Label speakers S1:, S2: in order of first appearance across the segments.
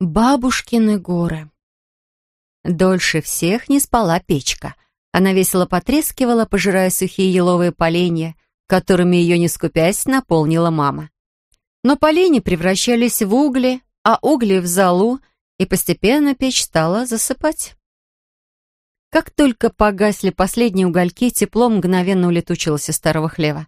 S1: Бабушкины горы. Дольше всех не спала печка. Она весело потрескивала, пожирая сухие еловые поленья, которыми ее, не скупясь, наполнила мама. Но поленья превращались в угли, а угли в золу, и постепенно печь стала засыпать. Как только погасли последние угольки, тепло мгновенно улетучилось из старого хлева.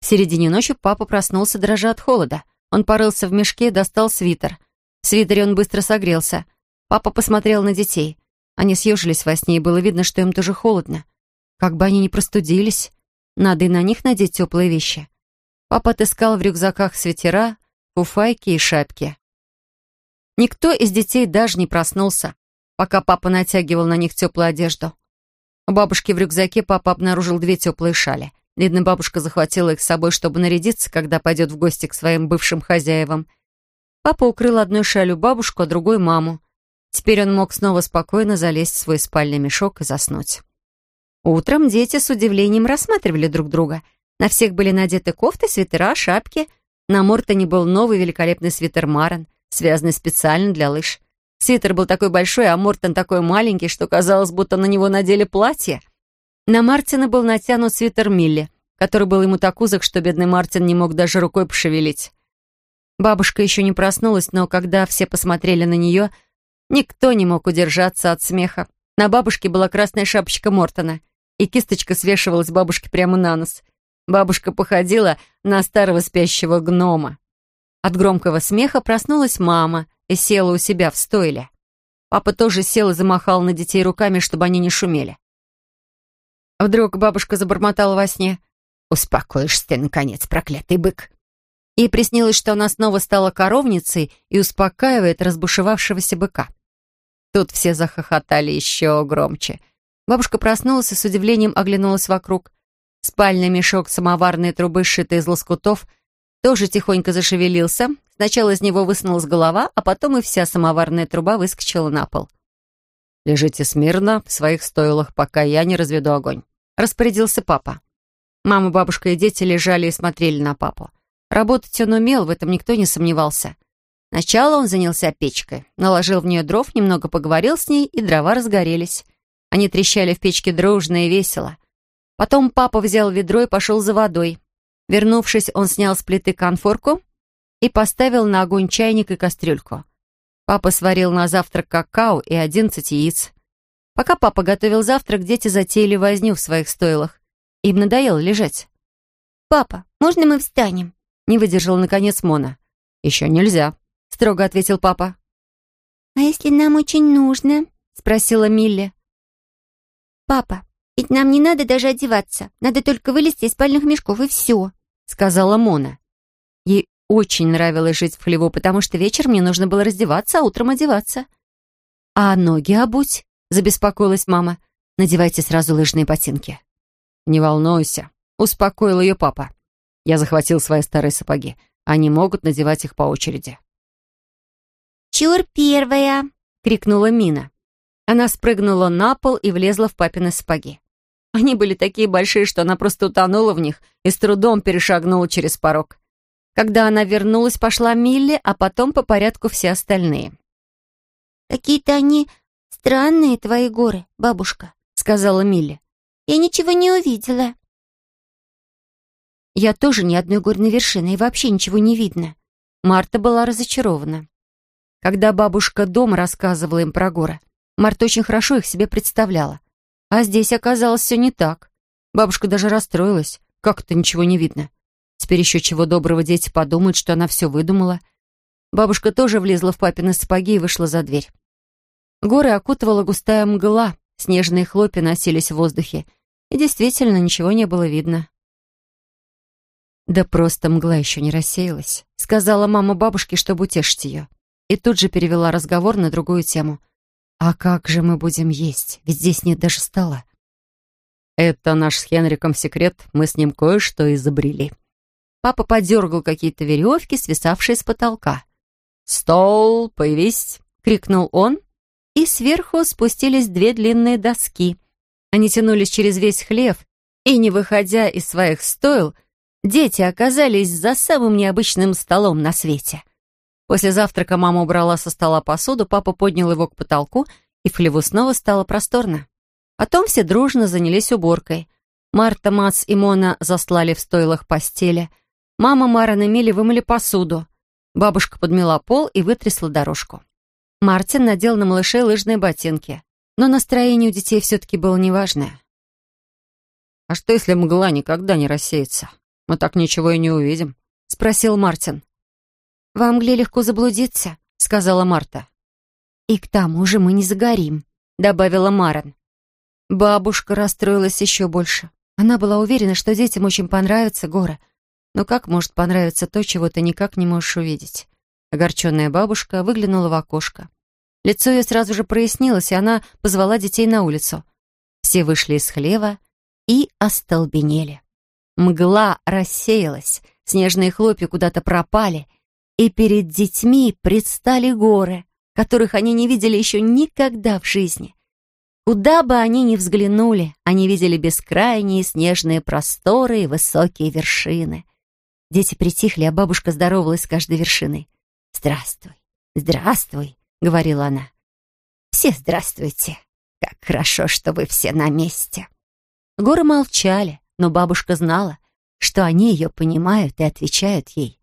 S1: В середине ночи папа проснулся, дрожа от холода. Он порылся в мешке и достал свитер — в свитере он быстро согрелся. Папа посмотрел на детей. Они съежились во сне, и было видно, что им тоже холодно. Как бы они ни простудились, надо и на них надеть теплые вещи. Папа отыскал в рюкзаках свитера, фуфайки и шапки. Никто из детей даже не проснулся, пока папа натягивал на них теплую одежду. У бабушки в рюкзаке папа обнаружил две теплые шали. Видно, бабушка захватила их с собой, чтобы нарядиться, когда пойдет в гости к своим бывшим хозяевам — Папа укрыл одной шалью бабушку, а другой маму. Теперь он мог снова спокойно залезть в свой спальный мешок и заснуть. Утром дети с удивлением рассматривали друг друга. На всех были надеты кофты, свитера, шапки. На Мортоне был новый великолепный свитер Марен, связанный специально для лыж. Свитер был такой большой, а Мортон такой маленький, что казалось, будто на него надели платье. На Мартина был натянут свитер Милли, который был ему так узок, что бедный Мартин не мог даже рукой пошевелить. Бабушка еще не проснулась, но когда все посмотрели на нее, никто не мог удержаться от смеха. На бабушке была красная шапочка Мортона, и кисточка свешивалась бабушке прямо на нос. Бабушка походила на старого спящего гнома. От громкого смеха проснулась мама и села у себя в стойле. Папа тоже сел и замахал на детей руками, чтобы они не шумели. Вдруг бабушка забормотала во сне. «Успокоишься ты, наконец, проклятый бык!» Ей приснилось, что она снова стала коровницей и успокаивает разбушевавшегося быка. Тут все захохотали еще громче. Бабушка проснулась и с удивлением оглянулась вокруг. Спальный мешок самоварной трубы, сшитый из лоскутов, тоже тихонько зашевелился. Сначала из него высунулась голова, а потом и вся самоварная труба выскочила на пол. «Лежите смирно в своих стойлах, пока я не разведу огонь», — распорядился папа. Мама, бабушка и дети лежали и смотрели на папу. Работать он умел, в этом никто не сомневался. Сначала он занялся печкой, наложил в нее дров, немного поговорил с ней, и дрова разгорелись. Они трещали в печке дружно и весело. Потом папа взял ведро и пошел за водой. Вернувшись, он снял с плиты конфорку и поставил на огонь чайник и кастрюльку. Папа сварил на завтрак какао и одиннадцать яиц. Пока папа готовил завтрак, дети затеяли возню в своих стойлах. Им надоело лежать.
S2: «Папа, можно мы встанем?»
S1: Не выдержала, наконец, Мона. «Еще нельзя», — строго ответил папа.
S2: «А если нам очень нужно?»
S1: — спросила Милли.
S2: «Папа, ведь нам не надо даже одеваться. Надо только вылезти из спальных мешков, и все», —
S1: сказала Мона. Ей очень нравилось жить в хлеву, потому что вечером мне нужно было раздеваться, а утром одеваться. «А ноги обуть?» — забеспокоилась мама. «Надевайте сразу лыжные ботинки». «Не волнуйся», — успокоил ее папа. Я захватил свои старые сапоги. Они могут надевать их по очереди.
S2: «Чур первая!» — крикнула Мина.
S1: Она спрыгнула на пол и влезла в папины сапоги. Они были такие большие, что она просто утонула в них и с трудом перешагнула через порог. Когда она вернулась, пошла Милли, а потом по порядку все остальные.
S2: «Какие-то они странные, твои горы, бабушка», — сказала Милли. «Я ничего не увидела».
S1: Я тоже ни одной горной вершины, и вообще ничего не видно. Марта была разочарована. Когда бабушка дома рассказывала им про горы, Марта очень хорошо их себе представляла. А здесь оказалось все не так. Бабушка даже расстроилась. Как это ничего не видно? Теперь еще чего доброго дети подумают, что она все выдумала. Бабушка тоже влезла в папины сапоги и вышла за дверь. Горы окутывала густая мгла, снежные хлопья носились в воздухе, и действительно ничего не было видно. «Да просто мгла еще не рассеялась», — сказала мама бабушке, чтобы утешить ее. И тут же перевела разговор на другую тему. «А как же мы будем есть? Ведь здесь нет даже стола». «Это наш с Хенриком секрет, мы с ним кое-что изобрели». Папа подергал какие-то веревки, свисавшие с потолка. «Стол, появись!» — крикнул он, и сверху спустились две длинные доски. Они тянулись через весь хлев, и, не выходя из своих стойл, Дети оказались за самым необычным столом на свете. После завтрака мама убрала со стола посуду, папа поднял его к потолку, и в хлеву снова стало просторно. Потом все дружно занялись уборкой. Марта, Мац и Мона заслали в стойлах постели. Мама, Маран и Милли вымыли посуду. Бабушка подмела пол и вытрясла дорожку. Мартин надел на малышей лыжные ботинки. Но настроение у детей все-таки было неважное.
S3: «А что, если мгла никогда не рассеется? Мы так ничего и не увидим», —
S1: спросил Мартин.
S2: «В мгле легко заблудиться», — сказала Марта. «И к тому же мы не загорим», — добавила Маран. Бабушка расстроилась еще больше. Она была уверена, что детям очень понравятся горы. Но как может понравиться то, чего ты никак не можешь увидеть? Огорченная бабушка выглянула в окошко. Лицо ее сразу же прояснилось, и она позвала детей на улицу. Все вышли из хлева и остолбенели. Мгла рассеялась, снежные хлопья куда-то пропали, и перед детьми предстали горы, которых они не видели еще никогда в жизни. Куда бы они ни взглянули, они видели бескрайние снежные просторы и высокие вершины. Дети притихли, а бабушка здоровалась с каждой вершиной. «Здравствуй, здравствуй», — говорила она. «Все здравствуйте. Как хорошо, что вы все на месте». Горы молчали, но бабушка знала, что они ее понимают и отвечают ей.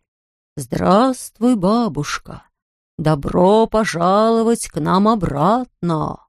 S2: «Здравствуй, бабушка. Добро пожаловать к нам обратно».